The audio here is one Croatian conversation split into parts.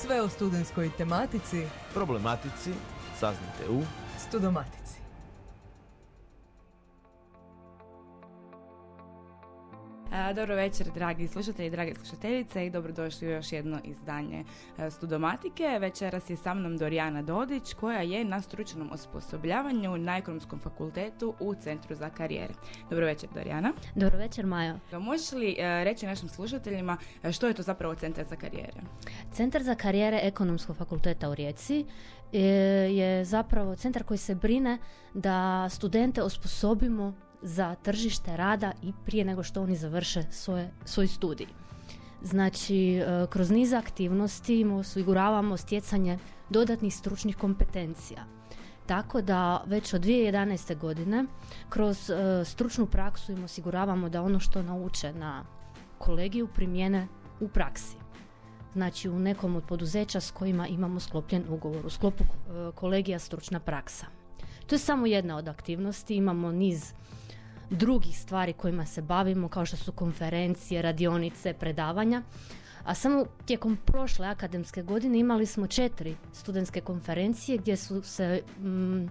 Sve o studentskoj tematici, problematici, saznite u Studomatici. Dobro večer, dragi slušatelji, drage slušateljice i dobrodošli u još jedno izdanje e, Studomatike. Večeras je sa mnom Dorijana Dodić koja je na stručnom osposobljavanju na Ekonomskom fakultetu u Centru za karijere. Dobro večer, Dorijana. Dobro večer, Majo. Možeš li e, reći našim slušateljima e, što je to zapravo Centar za karijere? Centar za karijere Ekonomskog fakulteta u Rijeci je zapravo centar koji se brine da studente osposobimo za tržište rada i prije nego što oni završe svoje, svoj studij. Znači, e, kroz niz aktivnosti im osiguravamo stjecanje dodatnih stručnih kompetencija. Tako da već od 2011. godine kroz e, stručnu praksu im osiguravamo da ono što nauče na kolegiju primijene u praksi. Znači u nekom od poduzeća s kojima imamo sklopljen ugovor, u sklopu e, kolegija stručna praksa. To je samo jedna od aktivnosti, imamo niz drugih stvari kojima se bavimo kao što su konferencije, radionice, predavanja. A samo tijekom prošle akademske godine imali smo četiri studentske konferencije gdje su se mm,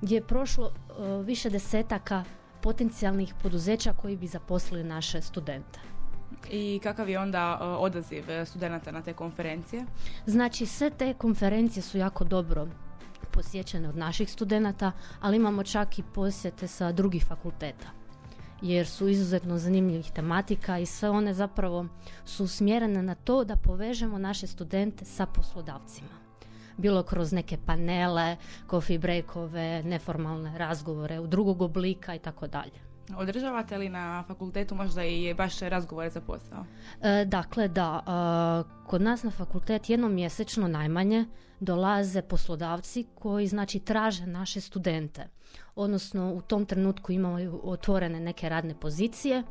gdje je prošlo e, više desetaka potencijalnih poduzeća koji bi zaposlili naše studente. I kakav je onda e, odaziv studenata na te konferencije? Znači sve te konferencije su jako dobro posjećene od naših studenata, ali imamo čak i posjete sa drugih fakulteta jer su izuzetno zanimljivih tematika i sve one zapravo su usmjerene na to da povežemo naše studente sa poslodavcima. Bilo kroz neke panele, coffee breakove, neformalne razgovore u drugog oblika i tako dalje. Održavate li na fakultetu možda i baš razgovore za posao? E, dakle, da, e, kod nas na fakultet jednom mjesečno najmanje dolaze poslodavci koji znači traže naše studente. Odnosno u tom trenutku imaju otvorene neke radne pozicije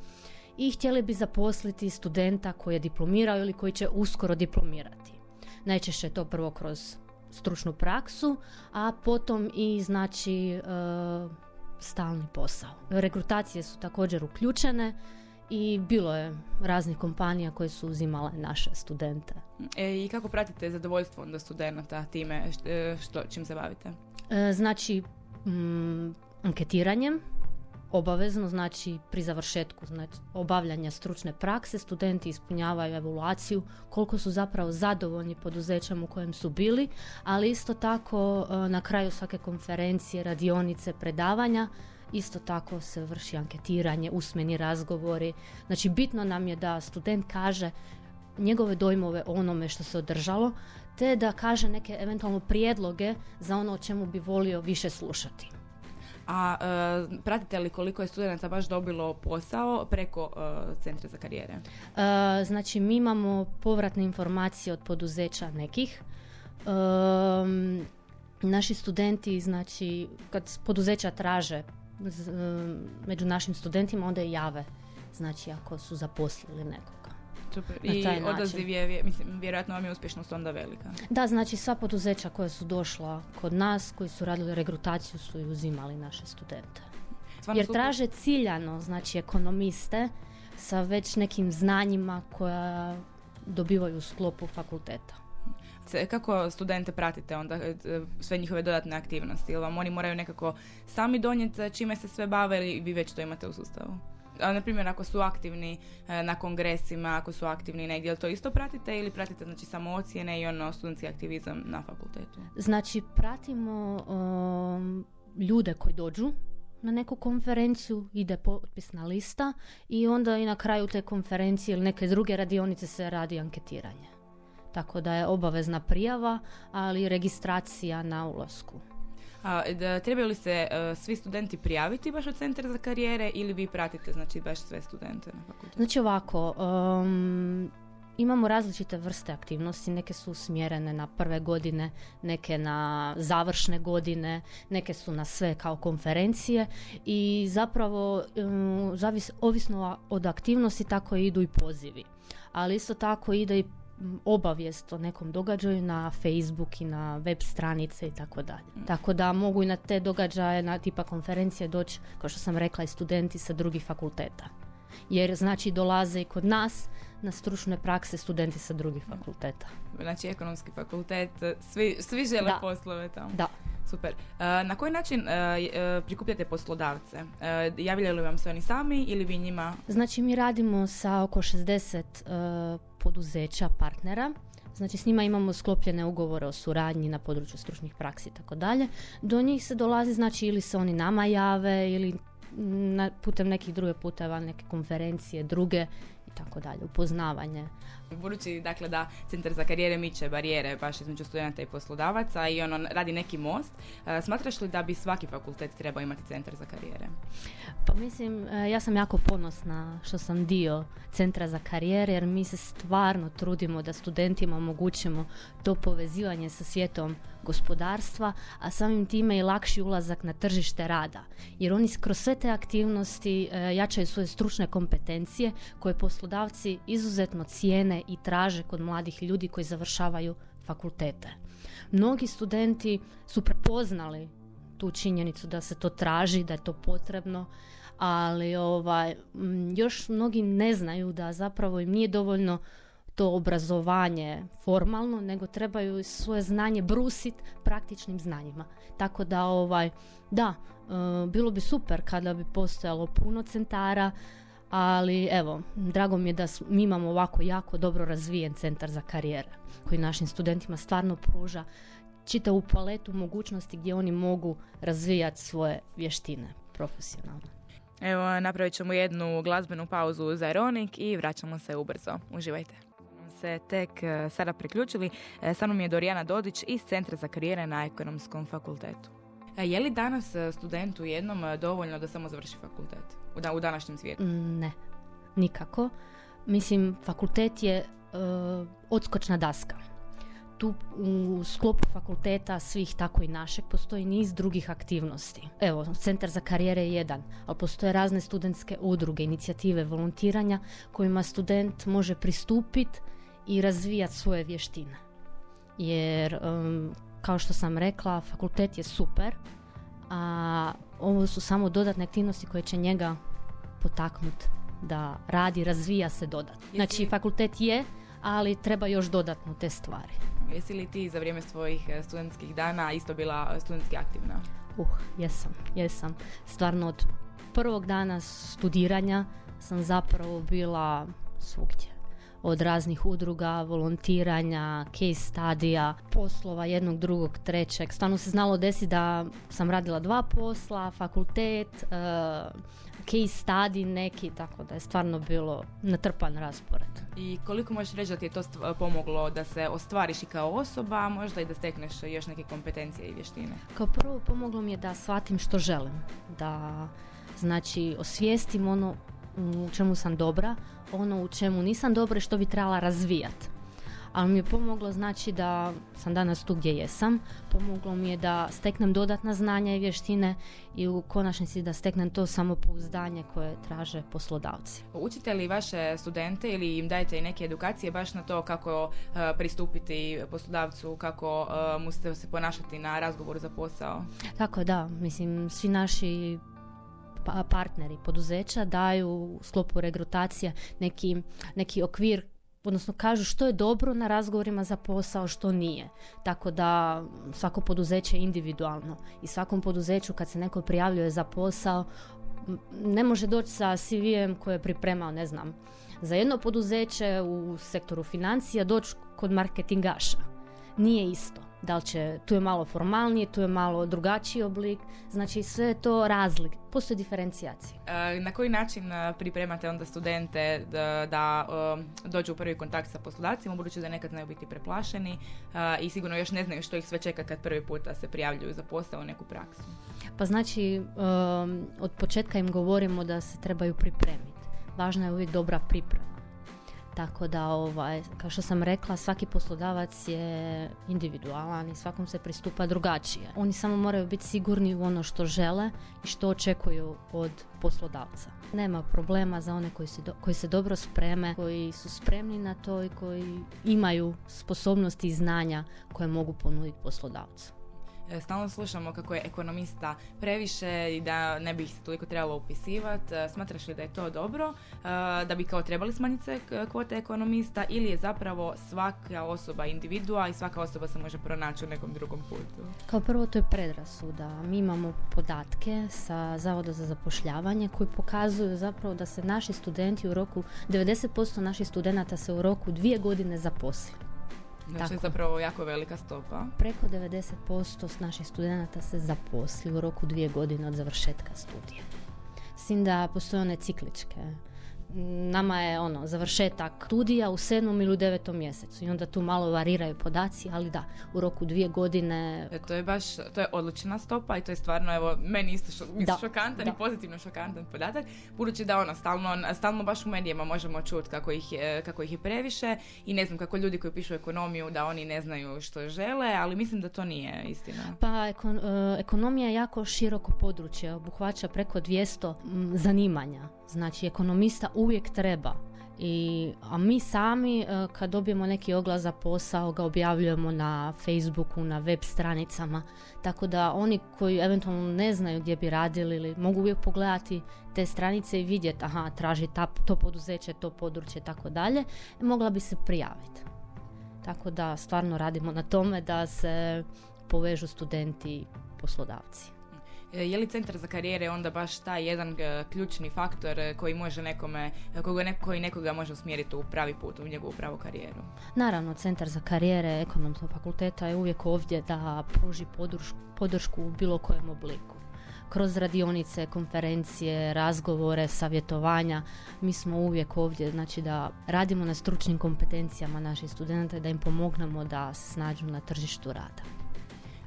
i htjeli bi zaposliti studenta koji je diplomirao ili koji će uskoro diplomirati. Najčešće je to prvo kroz stručnu praksu, a potom i znači e, stalni posao. Rekrutacije su također uključene i bilo je raznih kompanija koje su uzimale naše studente. E, I kako pratite zadovoljstvo onda studenta time što, čim se bavite? E, znači, mm, anketiranjem, obavezno, znači pri završetku znači, obavljanja stručne prakse studenti ispunjavaju evaluaciju koliko su zapravo zadovoljni poduzećem u kojem su bili, ali isto tako e, na kraju svake konferencije, radionice, predavanja isto tako se vrši anketiranje, usmeni razgovori. Znači bitno nam je da student kaže njegove dojmove o onome što se održalo, te da kaže neke eventualno prijedloge za ono o čemu bi volio više slušati. A e, pratite li koliko je studenta baš dobilo posao preko e, Centra za karijere? E, znači mi imamo povratne informacije od poduzeća nekih. naši studenti, znači kad poduzeća traže među našim studentima, onda je jave. Znači ako su zaposlili nekoga. Super. I odaziv je, mislim, vjerojatno vam je uspješnost onda velika. Da, znači sva poduzeća koja su došla kod nas, koji su radili regrutaciju su i uzimali naše studente. Jer traže ciljano, znači ekonomiste sa već nekim znanjima koja dobivaju u sklopu fakulteta. Kako studente pratite onda e, sve njihove dodatne aktivnosti? Ili vam oni moraju nekako sami donijeti čime se sve bave ili vi već to imate u sustavu? Na primjer ako su aktivni e, na kongresima, ako su aktivni negdje, to isto pratite ili pratite znači samo ocjene i ono studentski aktivizam na fakultetu? Znači pratimo um, ljude koji dođu na neku konferenciju, ide potpisna lista i onda i na kraju te konferencije ili neke druge radionice se radi anketiranje. Tako da je obavezna prijava, ali registracija na ulasku. A, da, trebaju li se e, svi studenti prijaviti baš u centar za karijere ili vi pratite znači baš sve studente na fakultetu? Znači ovako, um, imamo različite vrste aktivnosti, neke su usmjerene na prve godine, neke na završne godine, neke su na sve kao konferencije i zapravo um, zavis, ovisno od aktivnosti tako idu i pozivi. Ali isto tako ide i obavijest o nekom događaju na Facebook i na web stranice i tako dalje. Mm. Tako da mogu i na te događaje, na tipa konferencije doći, kao što sam rekla, i studenti sa drugih fakulteta. Jer znači dolaze i kod nas na stručne prakse studenti sa drugih fakulteta. Znači ekonomski fakultet, svi, svi žele Da. poslove tamo. Da. Super. E, na koji način e, e, prikupljate poslodavce? E, javljaju li vam se oni sami ili vi njima? Znači mi radimo sa oko 60 e, poduzeća, partnera. Znači s njima imamo sklopljene ugovore o suradnji na području stručnih praksi i tako dalje. Do njih se dolazi znači ili se oni nama jave ili na, putem nekih drugih puteva, neke konferencije, druge tako dalje, upoznavanje. Budući dakle da Centar za karijere miče barijere baš između studenta i poslodavaca i ono radi neki most, e, smatraš li da bi svaki fakultet trebao imati Centar za karijere? Pa mislim, e, ja sam jako ponosna što sam dio Centra za karijere jer mi se stvarno trudimo da studentima omogućimo to povezivanje sa svijetom gospodarstva, a samim time i lakši ulazak na tržište rada. Jer oni kroz sve te aktivnosti e, jačaju svoje stručne kompetencije koje poslodavci izuzetno cijene i traže kod mladih ljudi koji završavaju fakultete. Mnogi studenti su prepoznali tu činjenicu da se to traži, da je to potrebno, ali ovaj, još mnogi ne znaju da zapravo im nije dovoljno to obrazovanje formalno, nego trebaju svoje znanje brusiti praktičnim znanjima. Tako da, ovaj, da, e, bilo bi super kada bi postojalo puno centara, ali evo, drago mi je da mi imamo ovako jako dobro razvijen centar za karijere koji našim studentima stvarno pruža čitavu paletu mogućnosti gdje oni mogu razvijati svoje vještine profesionalno. Evo, napravit ćemo jednu glazbenu pauzu za Ironik i vraćamo se ubrzo. Uživajte. se tek e, sada priključili, e, sa mnom je Dorijana Dodić iz Centra za karijere na Ekonomskom fakultetu. E, Je li danas e, studentu jednom e, dovoljno da samo završi fakultet u, da, u današnjem svijetu? Mm, Ne, nikako. Mislim, fakultet je e, odskočna daska. Tu u sklopu fakulteta svih, tako i našeg, postoji niz drugih aktivnosti. Evo, Centar za karijere je jedan, ali postoje razne studentske udruge, inicijative volontiranja kojima student može pristupiti i razvijati svoje vještine. Jer, em, kao što sam rekla, fakultet je super, a ovo su samo dodatne aktivnosti koje će njega potaknut da radi, razvija se dodatno. Znači, fakultet je, ali treba još dodatno te stvari. Jesi li ti za vrijeme svojih e, studentskih dana isto bila e, studentski aktivna? Uh, jesam, jesam. Stvarno od prvog dana studiranja sam zapravo bila svugdje. Od raznih udruga, volontiranja, case studija, poslova jednog, drugog, trećeg. Stvarno se znalo desiti da sam radila dva posla, fakultet, uh, case study neki, tako da je stvarno bilo natrpan raspored. I koliko možeš reći da ti je to pomoglo da se ostvariš i kao osoba, a možda i da stekneš još neke kompetencije i vještine? Kao prvo pomoglo mi je da shvatim što želim, da znači osvijestim ono u čemu sam dobra, ono u čemu nisam dobra i što bi trebala razvijati. Ali mi je pomoglo znači da sam danas tu gdje jesam, pomoglo mi je da steknem dodatna znanja i vještine i u konačnici da steknem to samopouzdanje koje traže poslodavci. Učite li vaše studente ili im dajete i neke edukacije baš na to kako e, pristupiti poslodavcu, kako mu se se ponašati na razgovoru za posao? Tako da, mislim, svi naši pa- partneri, poduzeća daju u sklopu regrutacije neki, neki okvir odnosno kažu što je dobro na razgovorima za posao, što nije. Tako da svako poduzeće je individualno i svakom poduzeću kad se neko prijavljuje za posao ne može doći sa CV-em koje je pripremao, ne znam, za jedno poduzeće u sektoru financija doći kod marketingaša. Nije isto. Da li će, tu je malo formalnije, tu je malo drugačiji oblik, znači sve je to razlik, postoji diferencijacija. E, Na koji način e, pripremate onda studente da, da e, dođu u prvi kontakt sa poslodavcima, budući da nekad znaju biti preplašeni e, i sigurno još ne znaju što ih sve čeka kad prvi puta se prijavljuju za posao u neku praksu? Pa znači, od početka im govorimo da se trebaju pripremiti. Važna je uvijek dobra priprema. Tako da, ovaj, kao što sam rekla, svaki poslodavac je individualan i svakom se pristupa drugačije. Oni samo moraju biti sigurni u ono što žele i što očekuju od poslodavca. Nema problema za one koji se, do- koji se dobro spreme, koji su spremni na to i koji imaju sposobnosti i znanja koje mogu ponuditi poslodavcu. E, Stalno slušamo kako je ekonomista previše i da ne bi ih se toliko trebalo upisivati. Smatraš li da je to dobro? E, Da bi kao trebali smanjiti se kvote ekonomista ili je zapravo svaka osoba individua i svaka osoba se može pronaći u nekom drugom putu? Kao prvo to je predrasuda. Mi imamo podatke sa Zavoda za zapošljavanje koji pokazuju zapravo da se naši studenti u roku, 90% naših studenata se u roku dvije godine zaposli. Znači Tako. zapravo jako velika stopa. Preko 90% s naših studenata se zaposli u roku dvije godine od završetka studija. S tim da postoje one cikličke. Nama je ono završetak studija u sedmom ili u devetom mjesecu i onda tu malo variraju podaci, ali da, u roku dvije godine E, To je baš, to je odlična stopa i to je stvarno, evo, meni isto šo, Da, šokantan da. i pozitivno šokantan podatak, budući da ono, stalno, stalno baš u medijima možemo čuti kako ih, je, kako ih je previše i ne znam kako ljudi koji pišu ekonomiju da oni ne znaju što žele, ali mislim da to nije istina. Pa ekon- e, ekonomija je jako široko područje, obuhvaća preko 200 m, zanimanja. Znači ekonomista uvijek treba. I, a mi sami e, kad dobijemo neki oglas za posao ga objavljujemo na Facebooku, na web stranicama. Tako da oni koji eventualno ne znaju gdje bi radili ili mogu uvijek pogledati te stranice i vidjeti aha traži ta, to poduzeće, to područje tako dalje, mogla bi se prijaviti. Tako da stvarno radimo na tome da se povežu studenti i poslodavci. E, Je li centar za karijere onda baš taj jedan e, ključni faktor e, koji može nekome, koji nekoga može usmjeriti u pravi put, u njegovu pravu karijeru? Naravno, Centar za karijere ekonomskog fakulteta je uvijek ovdje da pruži podršku, podršku u bilo kojem obliku. Kroz radionice, konferencije, razgovore, savjetovanja, mi smo uvijek ovdje, znači da radimo na stručnim kompetencijama naših studenta i da im pomognemo da se snađu na tržištu rada.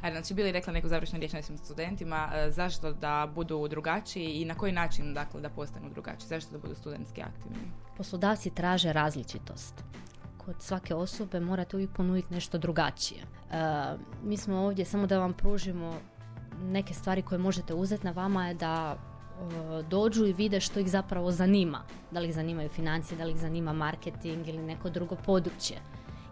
Znači bili rekla neku završnu riječ našim studentima, e, zašto da budu drugačiji i na koji način dakle da postanu drugačiji, zašto da budu studentski aktivni? Poslodavci traže različitost. Kod svake osobe morate uvijek ponuditi nešto drugačije. E, mi smo ovdje samo da vam pružimo neke stvari koje možete uzeti na vama je da e, dođu i vide što ih zapravo zanima. Da li ih zanimaju financije, da li ih zanima marketing ili neko drugo područje.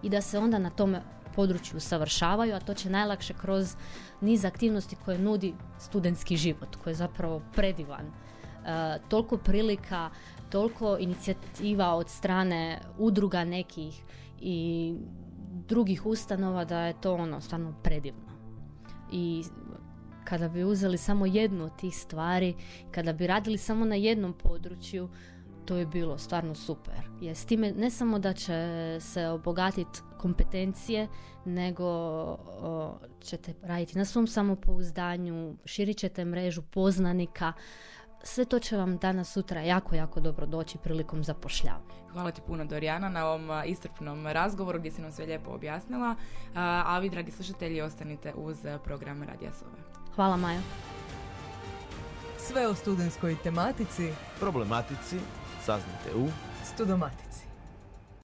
I da se onda na tome području usavršavaju, a to će najlakše kroz niz aktivnosti koje nudi studentski život, koji je zapravo predivan. E, toliko prilika, toliko inicijativa od strane udruga nekih i drugih ustanova da je to ono stvarno predivno. I kada bi uzeli samo jednu od tih stvari, kada bi radili samo na jednom području, to je bilo stvarno super. Jer s time ne samo da će se obogatiti kompetencije, nego o, ćete raditi na svom samopouzdanju, širit ćete mrežu poznanika, sve to će vam danas sutra jako, jako dobro doći prilikom zapošljavanja. Hvala ti puno Dorijana na ovom a, iscrpnom razgovoru gdje si nam sve lijepo objasnila, a, a vi dragi slušatelji ostanite uz program Radija Sove. Hvala Majo. Sve o studentskoj tematici Problematici saznajte u Studomatici.